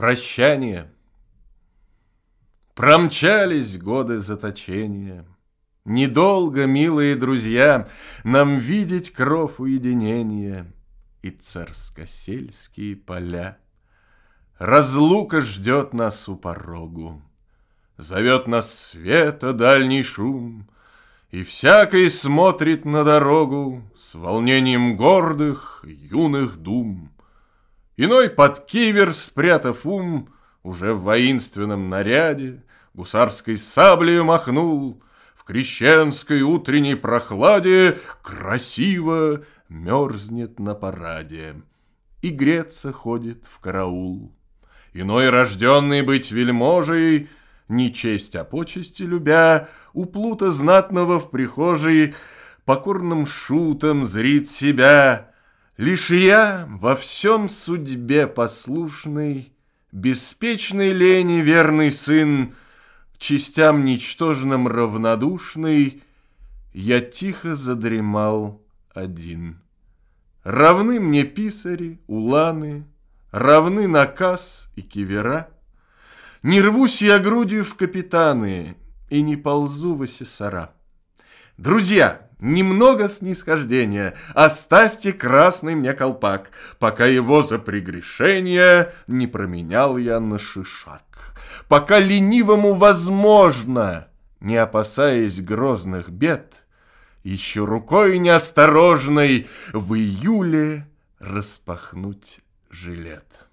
Прощание. Промчались годы заточения. Недолго, милые друзья, Нам видеть кров уединения И царско-сельские поля. Разлука ждет нас у порогу, Зовет нас света дальний шум, И всякий смотрит на дорогу С волнением гордых, юных дум. Иной под кивер, спрятав ум, Уже в воинственном наряде, Гусарской саблею махнул, В крещенской утренней прохладе Красиво мерзнет на параде И греться ходит в караул. Иной, рожденный быть вельможей, Не честь, а почести любя, У плута знатного в прихожей Покорным шутом зрит себя — Лишь я во всем судьбе послушный, Беспечной лени верный сын, К частям ничтожным равнодушный, Я тихо задремал один. Равны мне писари, уланы, Равны наказ и кивера. Не рвусь я грудью в капитаны И не ползу в асессора. Друзья, немного снисхождения, оставьте красный мне колпак, пока его за прегрешение не променял я на шишак. Пока ленивому возможно, не опасаясь грозных бед, еще рукой неосторожной в июле распахнуть жилет.